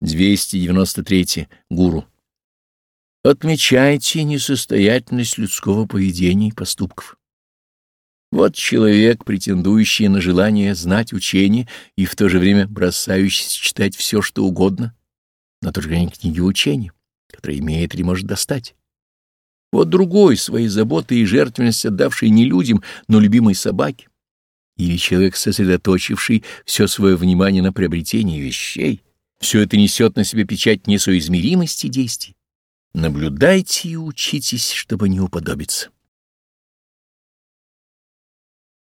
293. Гуру. Отмечайте несостоятельность людского поведения и поступков. Вот человек, претендующий на желание знать учение и в то же время бросающийся читать все, что угодно, но только не книги учения, которые имеет или может достать. Вот другой, свои заботы и жертвенность отдавший не людям, но любимой собаке. Или человек, сосредоточивший все свое внимание на приобретении вещей, все это несет на себе печать несоизмеримости действий. Наблюдайте и учитесь, чтобы не уподобиться.